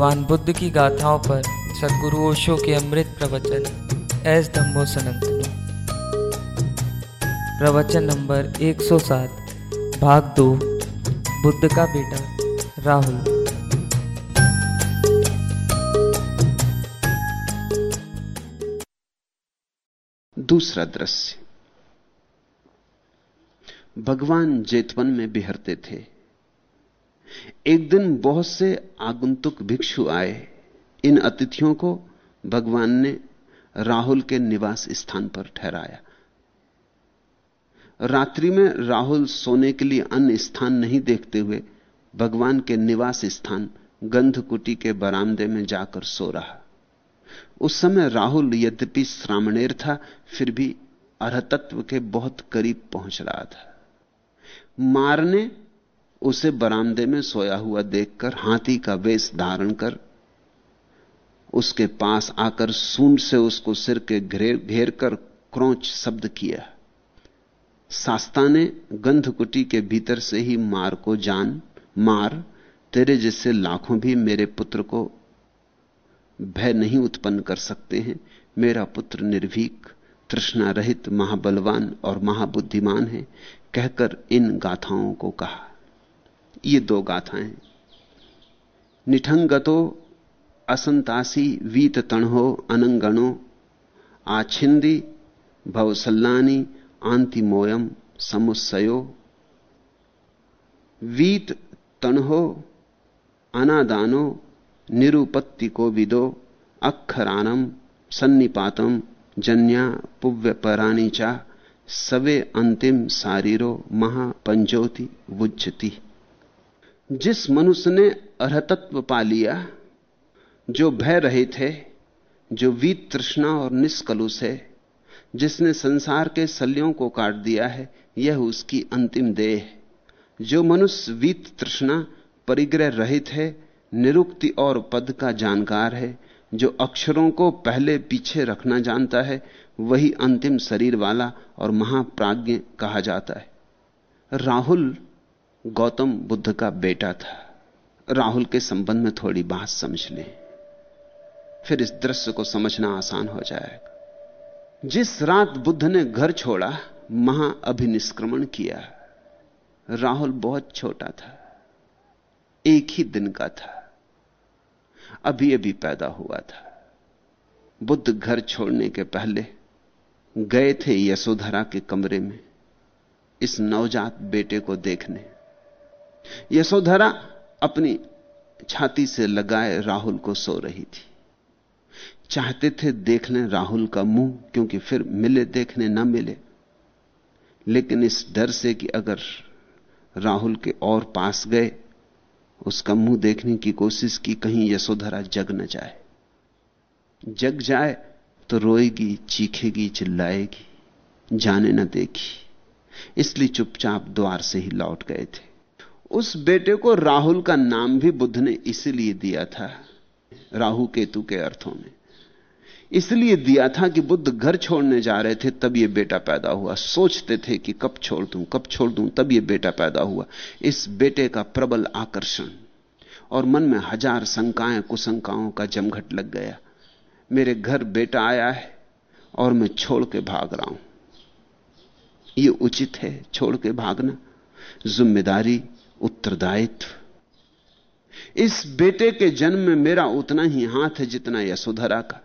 भगवान बुद्ध की गाथाओं पर सदगुरु ओशो के अमृत प्रवचन, एस धम्मो सनंतनु। प्रवचन नंबर 107 भाग दो, बुद्ध का बेटा, राहुल। दूसरा दृश्य। भगवान जेतवन में बिहरते थे। एक दिन बहुत से आगंतुक भिक्षु आए। इन अतिथियों को भगवान ने राहुल के निवास स्थान पर ठहराया। रात्रि में राहुल सोने के लिए अन्य स्थान नहीं देखते हुए भगवान के निवास स्थान गंधकुटी के बरामदे में जाकर सो रहा। उस समय राहुल यद्यपि श्रामणेर था, फिर भी अरहतत्व के बहुत करीब पहुँच रहा था। मारने उसे बरामदे में सोया हुआ देखकर, हाथी का वेश धारण कर, उसके पास आकर सूंड से उसको सिर के घेर घेर कर क्रोच शब्द किया। शास्ता ने गंधकुटी के भीतर से ही मार को जान, मार, तेरे जैसे लाखों भी मेरे पुत्र को भय नहीं उत्पन्न कर सकते हैं। मेरा पुत्र निर्भीक, तृष्णा रहित, महाबलवान और महाबुद्धिमान है, कहकर इन गाथाओं को कहा। ये दो गाथाएँ निठंगतो असंतासी वीत तणहो अनंगणो, आछिंदी भवसल्लानी आंतिमोयम समुस्सयो। वीत तणहो अनादानो निरुपत्ति को विदो अक्षरानम सन्निपातम जन्या पुव्य परानी चा, सवे अंतिम शारीरो महापंजोति वुज्जती। जिस मनुष्य ने अरहतत्व पा लिया, जो भय रहित है, जो वीत तृष्णा और निष्कलुष है, जिसने संसार के सलियों को काट दिया है, यह उसकी अंतिम देह जो मनुष्य वीत तृष्णा, परिग्रह रहित है, निरुक्ति और पद का जानकार है, जो अक्षरों को पहले पीछे रखना जानता है, वही अंतिम शरीर वाला और महाप्राज्ञ कहा जाता है। राहुल गौतम बुद्ध का बेटा था। राहुल के संबंध में थोड़ी बात समझ लें। फिर इस दृश्य को समझना आसान हो जाएगा। जिस रात बुद्ध ने घर छोड़ा महाअभिनिष्क्रमण किया। राहुल बहुत छोटा था। एक ही दिन का था। अभी अभी पैदा हुआ था। बुद्ध घर छोड़ने के पहले गए थे यशोधरा के कमरे में। इस नवजात बेटे को देखने। यशोधरा अपनी छाती से लगाए राहुल को सो रही थी। चाहते थे देख लें राहुल का मुँह, क्योंकि फिर मिले देखने न मिले। लेकिन इस डर से कि अगर राहुल के और पास गए, उसका मुँह देखने की कोशिश की, कहीं यशोधरा जग न जाए। जग जाए तो रोएगी, चीखेगी, चिल्लाएगी, जाने न देगी। इसलिए चुपचाप द्वार से ही लौट गए थे। उस बेटे को राहुल का नाम भी बुद्ध ने इसलिए दिया था, राहु केतु के अर्थों में। इसलिए दिया था कि बुद्ध घर छोड़ने जा रहे थे, तब यह बेटा पैदा हुआ। सोचते थे कि कब छोड़ दूँ, कब छोड़ दूँ, तब यह बेटा पैदा हुआ। इस बेटे का प्रबल आकर्षण और मन में हज़ार शंकाएँ, कुशंकाओं का जमघट लग गया। मेरे घर बेटा आया है और मैं छोड़ के भाग रहा हूँ। यह उचित है, छोड़ के भागना। ज़िम्मेदारी उत्तरदायित्व इस बेटे के जन्म में मेरा उतना ही हाथ है जितना यशोधरा का।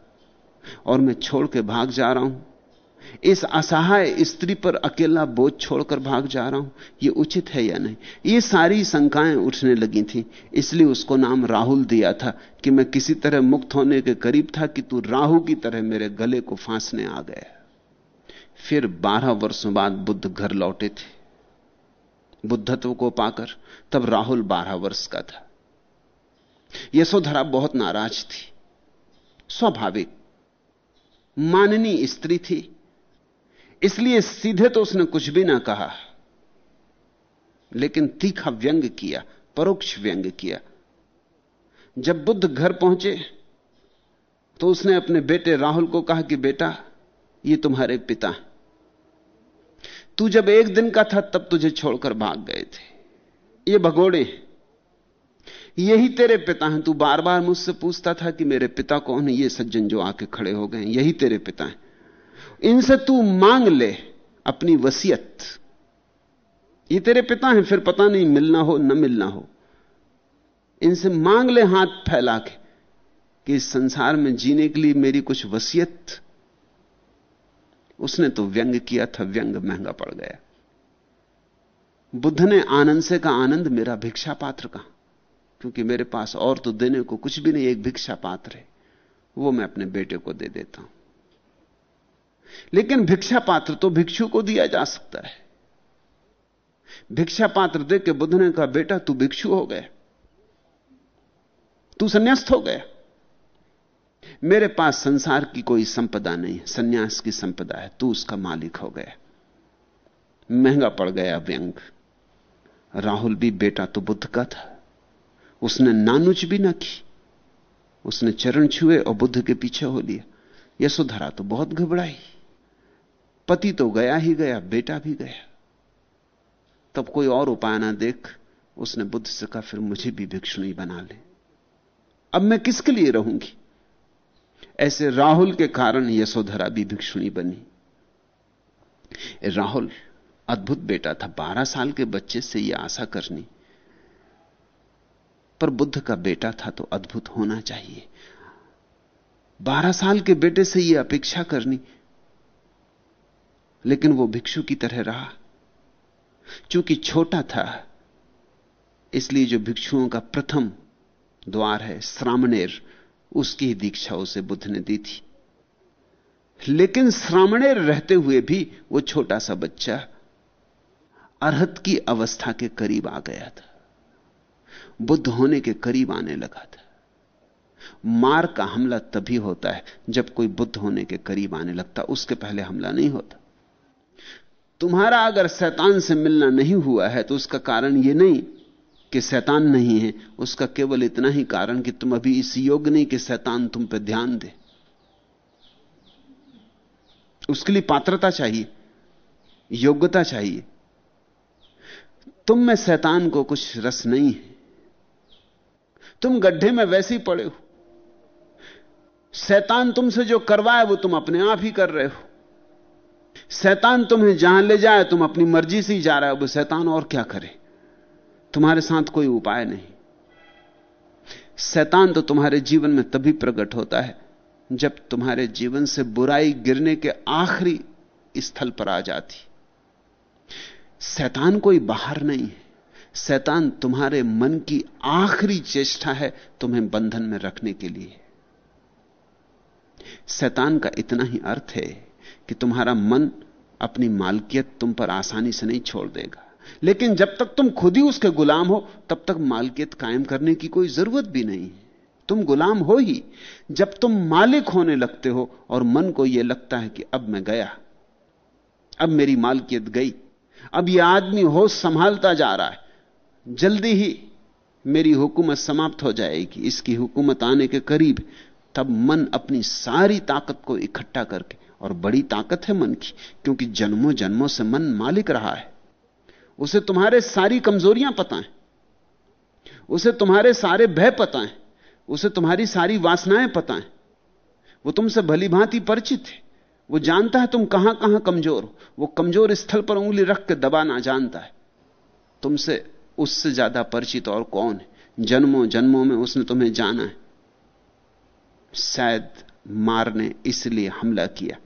और मैं छोड़ के भाग जा रहा हूँ। इस असहाय स्त्री पर अकेला बोझ छोड़कर भाग जा रहा हूँ। यह उचित है या नहीं? ये सारी शंकाएँ उठने लगी थी। इसलिए उसको नाम राहुल दिया था कि मैं किसी तरह मुक्त होने के करीब था कि तू राहु की तरह मेरे गले को फांसने आ गया। फिर बारह वर्षों बाद बुद्ध घर लौटे थे। बुद्धत्व को पाकर तब राहुल बारह वर्ष का था। यशोधरा बहुत नाराज़ थी। स्वाभाविक। माननी स्त्री थी। इसलिए सीधे तो उसने कुछ भी ना कहा। लेकिन तीखा व्यंग किया, परोक्ष व्यंग किया। जब बुद्ध घर पहुँचे तो उसने अपने बेटे राहुल को कहा कि, बेटा, ये तुम्हारे पिता तू जब एक दिन का था, तब तुझे छोड़कर भाग गए थे। ये भगोड़े यही तेरे पिता हैं। तू बार बार मुझसे पूछता था कि मेरे पिता कौन है? ये सज्जन जो आके खड़े हो गए यही तेरे पिता हैं। इनसे तू मांग ले अपनी वसीयत। ये तेरे पिता हैं, फिर पता नहीं मिलना हो, न मिलना हो। इनसे मांग ले हाथ फैला के कि इस संसार में जीने के लिए मेरी कुछ वसीयत उसने तो व्यंग किया था, व्यंग महँगा पड़ गया। बुद्ध ने आनंद से का आनंद, मेरा भिक्षा पात्र का क्योंकि मेरे पास और तो देने को कुछ भी नहीं, एक भिक्षा पात्र है। वो मैं अपने बेटे को दे देता हूँ। लेकिन भिक्षा पात्र तो भिक्षु को दिया जा सकता है। भिक्षा पात्र देख के बुद्ध ने कहा, बेटा, तू भिक्षु हो गया। तू संन्यास्त हो गया। मेरे पास संसार की कोई संपदा नहीं सन्यास की संपदा है, तू उसका मालिक हो गया। महँगा पड़ गया व्यंग राहुल भी बेटा तो बुद्ध का था। उसने नानुच भी ना की। उसने चरण छुए और बुद्ध के पीछे हो लिया। यशोधरा तो बहुत घबराई। पति तो गया ही गया, बेटा भी गया। तब कोई और उपाय ना देख, उसने बुद्ध से कहा, फिर मुझे भी भिक्षुणी बना ले। अब मैं किसके लिए रहूँगी? ऐसे राहुल के कारण यशोधरा भी भिक्षुणी बनी। राहुल, अद्भुत बेटा था। बारह साल के बच्चे से यह आशा करनी। पर बुद्ध का बेटा था तो अद्भुत होना चाहिए। बारह साल के बेटे से यह अपेक्षा करनी। लेकिन वो भिक्षु की तरह रहा। चूँकि छोटा था, इसलिए जो भिक्षुओं का प्रथम द्वार है श्रामणेर उसकी ही दीक्षा उसे बुद्ध ने दी थी। लेकिन श्रामणे रहते हुए भी वो छोटा सा बच्चा अरहत की अवस्था के करीब आ गया था। बुद्ध होने के करीब आने लगा था। मार का हमला तभी होता है जब कोई बुद्ध होने के करीब आने लगता, उसके पहले हमला नहीं होता। तुम्हारा अगर शैतान से मिलना नहीं हुआ है तो उसका कारण यह नहीं कि शैतान नहीं है, उसका केवल इतना ही कारण कि तुम अभी इस योग्य नहीं कि शैतान तुम पर ध्यान दे। उसके लिए पात्रता चाहिए, योग्यता चाहिए। तुम में शैतान को कुछ रस नहीं है। तुम गड्ढे में वैसे ही पड़े हो। शैतान तुमसे जो करवाए, वो तुम अपने आप ही कर रहे हो। शैतान तुम्हें जहाँ ले जाए, तुम अपनी मर्ज़ी से ही जा रहे हो वो शैतान और क्या करे? तुम्हारे साथ कोई उपाय नहीं। शैतान तो तुम्हारे जीवन में तभी प्रकट होता है, जब तुम्हारे जीवन से बुराई गिरने के आखिरी स्थल पर आ जाती। शैतान कोई बाहर नहीं है। शैतान तुम्हारे मन की आखिरी चेष्टा है तुम्हें बंधन में रखने के लिए। शैतान का इतना ही अर्थ है कि तुम्हारा मन अपनी मालकियत तुम पर आसानी से नहीं छोड़ देगा। लेकिन जब तक तुम खुद ही उसके गुलाम हो, तब तक मालकियत कायम करने की कोई ज़रूरत भी नहीं। तुम गुलाम हो ही, जब तुम मालिक होने लगते हो और मन को यह लगता है कि अब मैं गया, अब मेरी मालकियत गई, अब यह आदमी होश संभालता जा रहा है, जल्दी ही मेरी हुकूमत समाप्त हो जाएगी। इसकी हुकूमत आने के करीब तब मन अपनी सारी ताकत को इकट्ठा करके, और बड़ी ताकत है मन की, क्योंकि जन्मों जन्मों से मन मालिक रहा है। उसे तुम्हारे सारी कमजोरियाँ पता हैं। उसे तुम्हारे सारे भय पता हैं। उसे तुम्हारी सारी वासनाएँ पता हैं। वो तुमसे भली भांति परिचित है। वो जानता है तुम कहाँ कहाँ कमज़ोर हो। वो कमज़ोर स्थल पर उंगली रख के दबाना जानता है। तुमसे उससे ज़्यादा परिचित और कौन है? जन्मों जन्मों में उसने तुम्हें जाना है। शायद मार ने इसलिए हमला किया।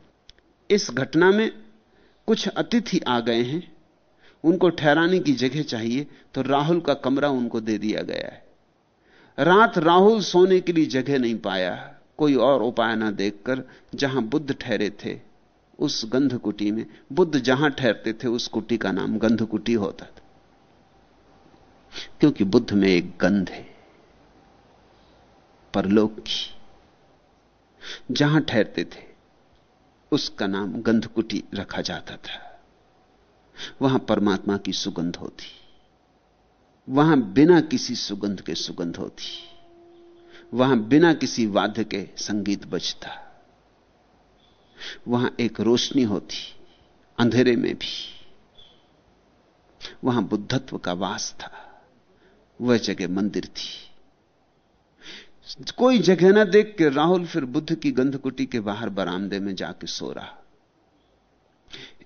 इस घटना में कुछ अतिथि आ गए हैं। उनको ठहराने की जगह चाहिए तो राहुल का कमरा उनको दे दिया गया है। रात राहुल सोने के लिए जगह नहीं पाया। कोई और उपाय ना देखकर जहाँ बुद्ध ठहरे थे, उस गंध कुटी में, बुद्ध जहाँ ठहरते थे, उस कुटी का नाम गंध कुटी होता था। क्योंकि बुद्ध में एक गंध है, परलोक की। जहाँ ठहरते थे, उसका नाम गंधकुटी रखा जाता था। वहाँ परमात्मा की सुगंध होती। वहाँ बिना किसी सुगंध के सुगंध होती। वहाँ बिना किसी वाद्य के संगीत बजता। वहाँ एक रोशनी होती, अंधेरे में भी। वहाँ बुद्धत्व का वास था, वह जगह मंदिर थी। कोई जगह ना देख के राहुल फिर बुद्ध की गंधकुटी के बाहर बरामदे में जाके सो रहा।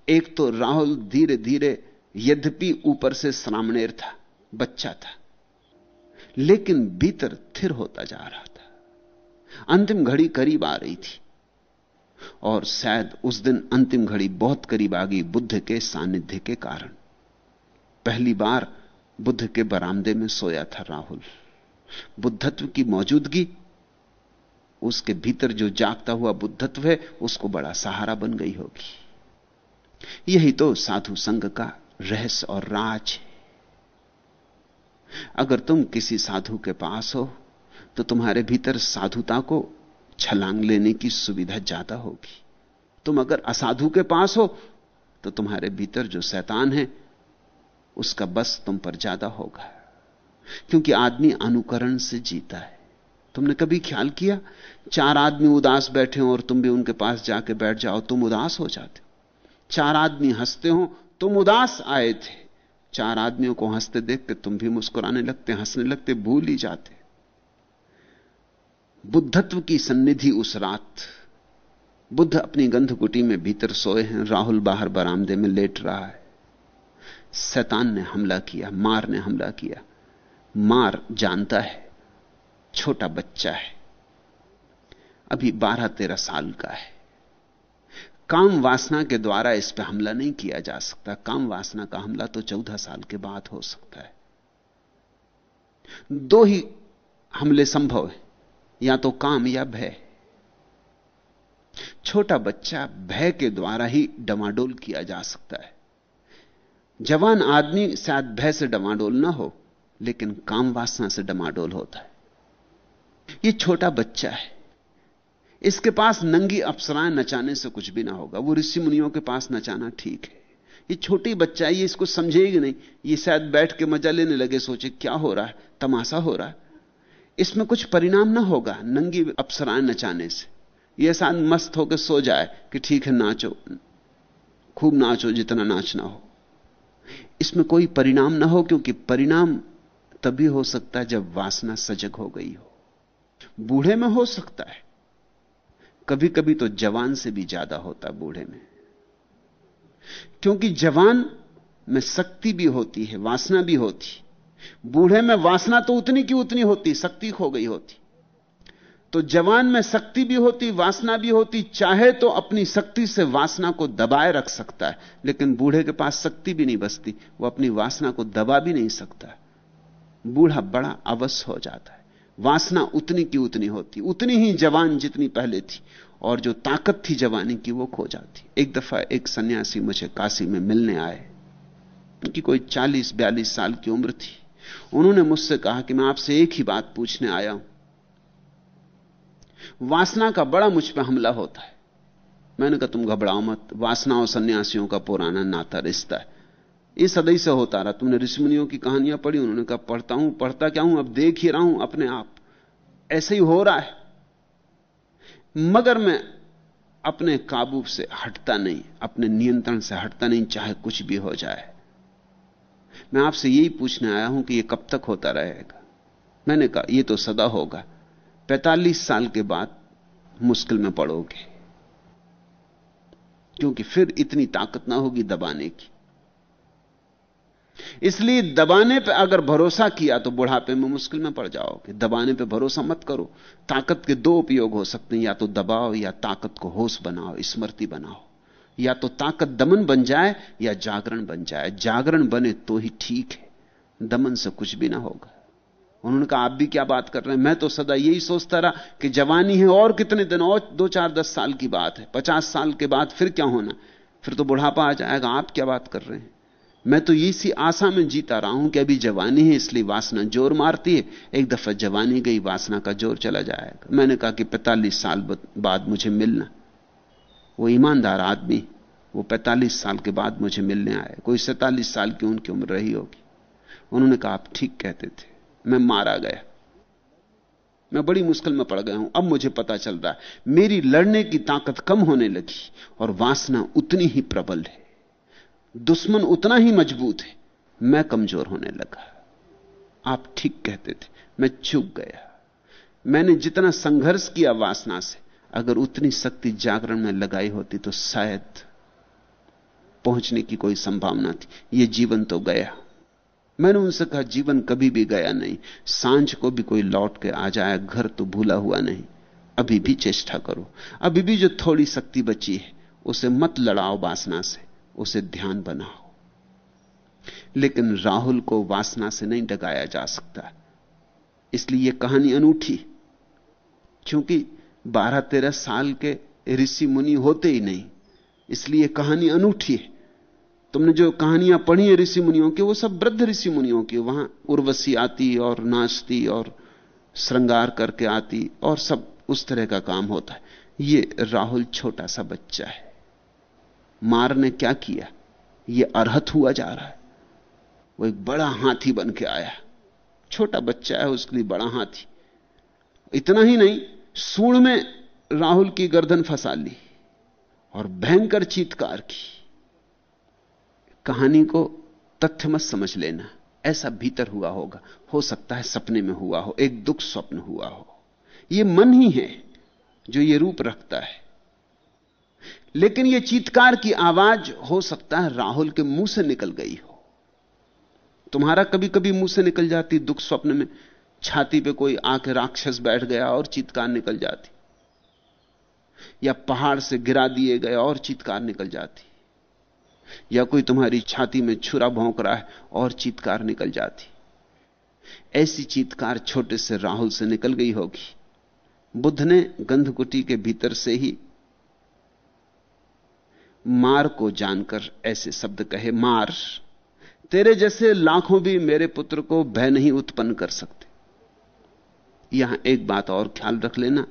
एक तो राहुल धीरे धीरे यद्यपि ऊपर से श्रामणेर था, बच्चा था, लेकिन भीतर थिर होता जा रहा था। अंतिम घड़ी करीब आ रही थी और शायद उस दिन अंतिम घड़ी बहुत करीब आ गई बुद्ध के सानिध्य के कारण। पहली बार बुद्ध के बरामदे में सोया था राहुल। बुद्धत्व की मौजूदगी, उसके भीतर जो जागता हुआ बुद्धत्व है, उसको बड़ा सहारा बन गई होगी। यही तो साधु संघ का रहस्य और राज है। अगर तुम किसी साधु के पास हो तो तुम्हारे भीतर साधुता को छलांग लेने की सुविधा ज़्यादा होगी। तुम अगर असाधु के पास हो तो तुम्हारे भीतर जो शैतान है, उसका बस तुम पर ज़्यादा होगा। क्योंकि आदमी अनुकरण से जीता है। तुमने कभी ख्याल किया? चार आदमी उदास बैठे हो और तुम भी उनके पास जाके बैठ जाओ, तुम उदास हो जाते चार आदमी हँसते हो, तुम उदास आए थे। चार आदमियों को हँसते देख के तुम भी मुस्कुराने लगते, हंसने लगते, भूल ही जाते। बुद्धत्व की सन्निधि उस रात। बुद्ध अपनी गंधकुटी में भीतर सोए हैं, राहुल बाहर बरामदे में लेट रहा है। शैतान ने हमला किया, मार ने हमला किया। मार जानता है, छोटा बच्चा है। अभी बारह तेरह साल का है। काम वासना के द्वारा इस पर हमला नहीं किया जा सकता। काम वासना का हमला तो चौदह साल के बाद हो सकता है। दो ही हमले संभव है। या तो काम या भय। छोटा बच्चा भय के द्वारा ही डमाडोल किया जा सकता है। जवान आदमी शायद भय से डमाडोल ना हो, लेकिन काम वासना से डमाडोल होता है। यह छोटा बच्चा है। इसके पास नंगी अप्सराएँ नचाने से कुछ भी ना होगा। वो ऋषि मुनियों के पास नचाना ठीक है। ये छोटी बच्चा है, ये इसको समझेगी नहीं। ये शायद बैठ के मज़ा लेने लगे, सोचे क्या हो रहा है, तमाशा हो रहा है। इसमें कुछ परिणाम ना होगा नंगी अप्सराएँ नचाने से। यह शायद मस्त होकर सो जाए कि ठीक है, नाचो। खूब नाचो, जितना नाचना हो। इसमें कोई परिणाम ना हो, क्योंकि परिणाम तभी हो सकता है जब वासना सजग हो गई हो। बूढ़े में हो सकता है। कभी कभी तो जवान से भी ज़्यादा होता बूढ़े में। क्योंकि जवान में शक्ति भी होती है, वासना भी होती। बूढ़े में वासना तो उतनी की उतनी होती, शक्ति खो गई होती। तो जवान में शक्ति भी होती, वासना भी होती, चाहे तो अपनी शक्ति से वासना को दबाए रख सकता है, लेकिन बूढ़े के पास शक्ति भी नहीं बसती, वो अपनी वासना को दबा भी नहीं सकता। बूढ़ा बड़ा अवश्य हो जाता है। वासना उतनी की उतनी होती, उतनी ही जवान जितनी पहले थी, और जो ताकत थी जवानी की वो खो जाती। एक दफ़ा एक सन्यासी मुझे काशी में मिलने आए। उनकी कोई चालीस बयालीस साल की उम्र थी। उन्होंने मुझसे कहा कि मैं आपसे एक ही बात पूछने आया हूँ। वासना का बड़ा मुझ पर हमला होता है। मैंने कहा, तुम घबराओ मत, वासना और सन्यासियों का पुराना नाता रिश्ता है। ये सदैव से होता रहा। तुमने ऋषिमुनियों की कहानियाँ पढ़ी, उन्होंने कहा, पढ़ता हूँ, पढ़ता क्या हूँ? अब देख ही रहा हूँ अपने आप। ऐसे ही हो रहा है। मगर मैं अपने काबू से हटता नहीं, अपने नियंत्रण से हटता नहीं, चाहे कुछ भी हो जाए। मैं आपसे यही पूछने आया हूँ कि यह कब तक होता रहेगा? मैंने कहा यह तो सदा होगा। 45 साल के बाद मुश्किल में पड़ोगे। क्योंकि फिर इतनी ताकत ना होगी दबाने की। इसलिए दबाने पे अगर भरोसा किया तो बुढ़ापे में मुश्किल में पड़ जाओगे दबाने पे भरोसा मत करो। ताकत के दो उपयोग हो सकते हैं, या तो दबाओ या ताकत को होश बनाओ, स्मृति बनाओ। या तो ताकत दमन बन जाए या जागरण बन जाए। जागरण बने तो ही ठीक है, दमन से कुछ भी ना होगा। उन्होंने कहा, आप भी क्या बात कर रहे हैं? मैं तो सदा यही सोचता रहा कि जवानी है और कितने दिन, और दो चार दस साल की बात है। पचास साल के बाद फिर क्या होना? फिर तो बुढ़ापा आ जाएगा, आप क्या बात कर रहे हैं? मैं तो इसी आशा में जीता रहा हूँ कि अभी जवानी है, इसलिए वासना ज़ोर मारती है। एक दफ़ा जवानी गई, वासना का ज़ोर चला जाएगा। मैंने कहा कि पैतालीस साल बाद मुझे मिलना। वो ईमानदार आदमी वो पैतालीस साल के बाद मुझे मिलने आए कोई सैतालीस साल की उनकी उम्र रही होगी। उन्होंने कहा, आप ठीक कहते थे। मैं मारा गया। मैं बड़ी मुश्किल में पड़ गया हूँ। अब मुझे पता चल रहा है। मेरी लड़ने की ताकत कम होने लगी और वासना उतनी ही प्रबल है। दुश्मन उतना ही मज़बूत है। मैं कमज़ोर होने लगा। आप ठीक कहते थे। मैं चुप गया। मैंने जितना संघर्ष किया वासना से, अगर उतनी शक्ति जागरण में लगाई होती तो शायद पहुँचने की कोई संभावना थी। यह जीवन तो गया। मैंने उनसे कहा, जीवन कभी भी गया नहीं। साँझ को भी कोई लौट के आ जाए, घर तो भूला हुआ नहीं। अभी भी चेष्टा करो। अभी भी जो थोड़ी शक्ति बची है, उसे मत लड़ाओ वासना से। उसे ध्यान बनाओ लेकिन राहुल को वासना से नहीं डगाया जा सकता। इसलिए यह कहानी अनूठी, क्योंकि बारह तेरह साल के ऋषि मुनि होते ही नहीं, इसलिए कहानी अनूठी है। तुमने जो कहानियाँ पढ़ी है ऋषि मुनियों की, वो सब वृद्ध ऋषि मुनियों की, वहाँ उर्वशी आती और नाचती और श्रृंगार करके आती और सब उस तरह का काम होता है। ये राहुल छोटा सा बच्चा है। मार ने क्या किया? ये अरहत हुआ जा रहा है। वो एक बड़ा हाथी बन के आया। छोटा बच्चा है, उसके लिए बड़ा हाथी। इतना ही नहीं सूण में राहुल की गर्दन फंसा ली और भयंकर चीतकार की। कहानी को तथ्य मत समझ लेना। ऐसा भीतर हुआ होगा। हो सकता है सपने में हुआ हो। एक दुख स्वप्न हुआ हो। यह मन ही है जो ये रूप रखता है। लेकिन यह चीतकार की आवाज़ हो सकता है राहुल के मुँह से निकल गई हो। तुम्हारा कभी कभी मुँह से निकल जाती, दुख स्वप्न में छाती पे कोई आके राक्षस बैठ गया और चीतकार निकल जाती। या पहाड़ से गिरा दिए गए और चीतकार निकल जाती। या कोई तुम्हारी छाती में छुरा भोंक रहा है और चीतकार निकल जाती। ऐसी चीतकार छोटे से राहुल से निकल गई होगी। बुद्ध ने गंधकुटी के भीतर से ही मार को जानकर ऐसे शब्द कहे, मार, तेरे जैसे लाखों भी मेरे पुत्र को भय नहीं उत्पन्न कर सकते। यहाँ एक बात और ख्याल रख लेना।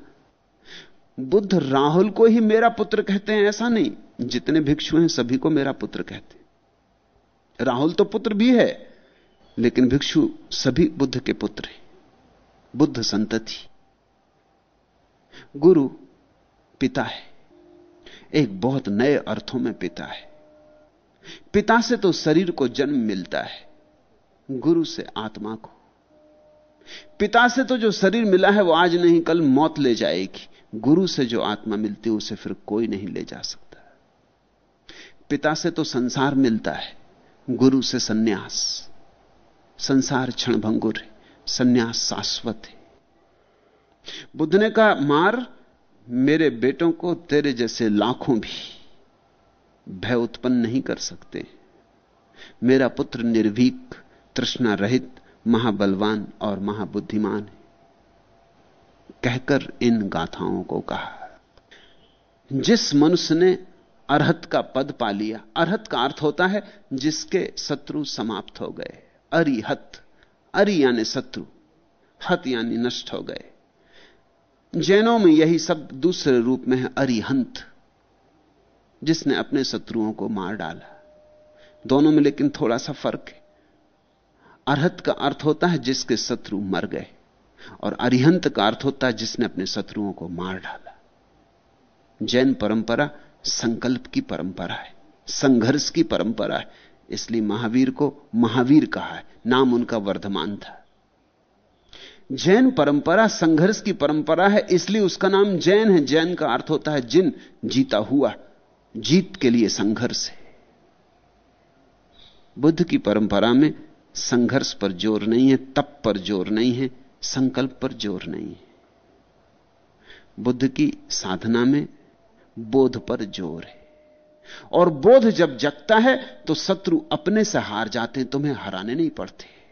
बुद्ध राहुल को ही मेरा पुत्र कहते हैं, ऐसा नहीं। जितने भिक्षु हैं सभी को मेरा पुत्र कहते हैं। राहुल तो पुत्र भी है, लेकिन भिक्षु सभी बुद्ध के पुत्र हैं। बुद्ध संतति। गुरु पिता है। एक बहुत नए अर्थों में पिता है। पिता से तो शरीर को जन्म मिलता है, गुरु से आत्मा को। पिता से तो जो शरीर मिला है वो आज नहीं, कल मौत ले जाएगी। गुरु से जो आत्मा मिलती है, उसे फिर कोई नहीं ले जा सकता। पिता से तो संसार मिलता है, गुरु से सन्यास। संसार क्षणभंगुर है, सन्यास शाश्वत है। बुद्ध ने कहा, मार मेरे बेटों को तेरे जैसे लाखों भी भय उत्पन्न नहीं कर सकते। मेरा पुत्र निर्भीक, तृष्णा रहित, महाबलवान और महाबुद्धिमान है। कहकर इन गाथाओं को कहा। जिस मनुष्य ने अरहत का पद पा लिया, अरहत का अर्थ होता है जिसके शत्रु समाप्त हो गए। अरिहत अरि यानी शत्रु, हत यानी नष्ट हो गए। जैनों में यही शब्द दूसरे रूप में है, अरिहंत, जिसने अपने शत्रुओं को मार डाला। दोनों में लेकिन थोड़ा सा फ़र्क है। अरहत का अर्थ होता है जिसके शत्रु मर गए, और अरिहंत का अर्थ होता है जिसने अपने शत्रुओं को मार डाला। जैन परंपरा संकल्प की परंपरा है, संघर्ष की परंपरा है, इसलिए महावीर को महावीर कहा है, नाम उनका वर्धमान था। जैन परंपरा, संघर्ष की परंपरा है, इसलिए उसका नाम जैन है। जैन का अर्थ होता है जिन, जीता हुआ। जीत के लिए संघर्ष है। बुद्ध की परंपरा में संघर्ष पर ज़ोर नहीं है, तप पर ज़ोर नहीं है, संकल्प पर ज़ोर नहीं है। बुद्ध की साधना में बोध पर ज़ोर है। और बोध जब जगता है तो शत्रु अपने से हार जाते हैं, तुम्हें हराने नहीं पड़ते।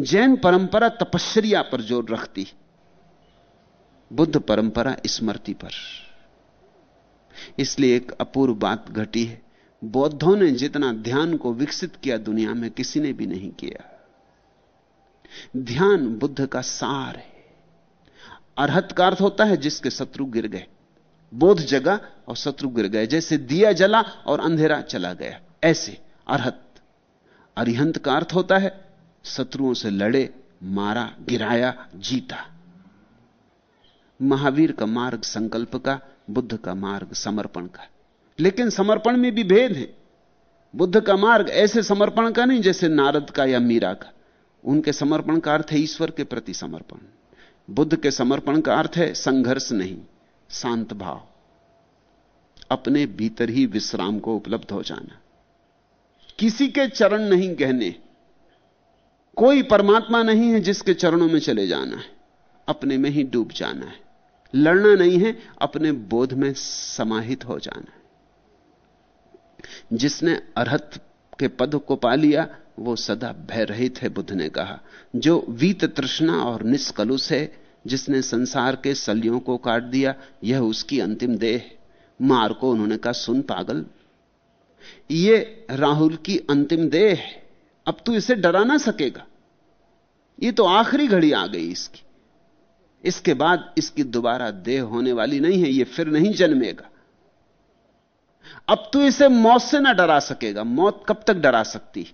जैन परंपरा तपस्या पर ज़ोर रखती बुद्ध परंपरा स्मृति पर। इसलिए एक अपूर्व बात घटी है। बौद्धों ने जितना ध्यान को विकसित किया दुनिया में, किसी ने भी नहीं किया। ध्यान बुद्ध का सार है। अर्हत का अर्थ होता है जिसके शत्रु गिर गए। बोध जगा और शत्रु गिर गए। जैसे दिया जला और अंधेरा चला गया। ऐसे अर्हत। अरिहंत का अर्थ होता है शत्रुओं से लड़े, मारा, गिराया, जीता। महावीर का मार्ग संकल्प का, बुद्ध का मार्ग समर्पण का। लेकिन समर्पण में भी भेद है। बुद्ध का मार्ग ऐसे समर्पण का नहीं जैसे नारद का या मीरा का। उनके समर्पण का अर्थ है ईश्वर के प्रति समर्पण। बुद्ध के समर्पण का अर्थ है संघर्ष नहीं, शांत भाव। अपने भीतर ही विश्राम को उपलब्ध हो जाना। किसी के चरण नहीं गहने कोई परमात्मा नहीं है जिसके चरणों में चले जाना है, अपने में ही डूब जाना है। लड़ना नहीं है, अपने बोध में समाहित हो जाना है। जिसने अरहत के पद को पा लिया, वो सदा भय रहित है, बुद्ध ने कहा। जो वीत तृष्णा और निष्कलुष है, जिसने संसार के सलियों को काट दिया, यह उसकी अंतिम देह मार को उन्होंने कहा, सुन पागल, ये राहुल की अंतिम देह अब तू इसे डरा ना सकेगा। ये तो आखिरी घड़ी आ गई इसकी। इसके बाद इसकी दोबारा देह होने वाली नहीं है, ये फिर नहीं जन्मेगा। अब तू इसे मौत से ना डरा सकेगा। मौत कब तक डरा सकती?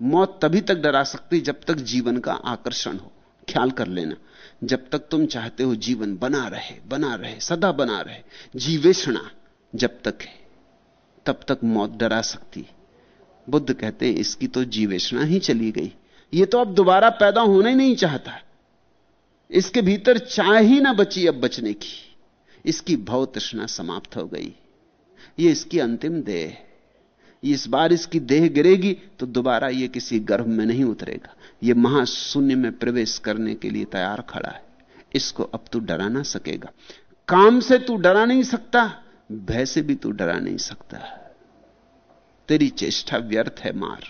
मौत तभी तक डरा सकती जब तक जीवन का आकर्षण हो। ख्याल कर लेना, जब तक तुम चाहते हो जीवन बना रहे बना रहे, सदा बना रहे जीवेशना जब तक है, तब तक मौत डरा सकती बुद्ध कहते हैं, इसकी तो जीवेशना ही चली गई। ये तो अब दोबारा पैदा होना ही नहीं चाहता। इसके भीतर चाह ही ना बची अब बचने की। इसकी भव तृष्णा समाप्त हो गई। ये इसकी अंतिम देह इस बार इसकी देह गिरेगी तो दोबारा ये किसी गर्भ में नहीं उतरेगा। ये महाशून्य में प्रवेश करने के लिए तैयार खड़ा है। इसको अब तू डरा ना सकेगा। काम से तू डरा नहीं सकता, भय से भी तू डरा नहीं सकता। तेरी चेष्टा व्यर्थ है मार।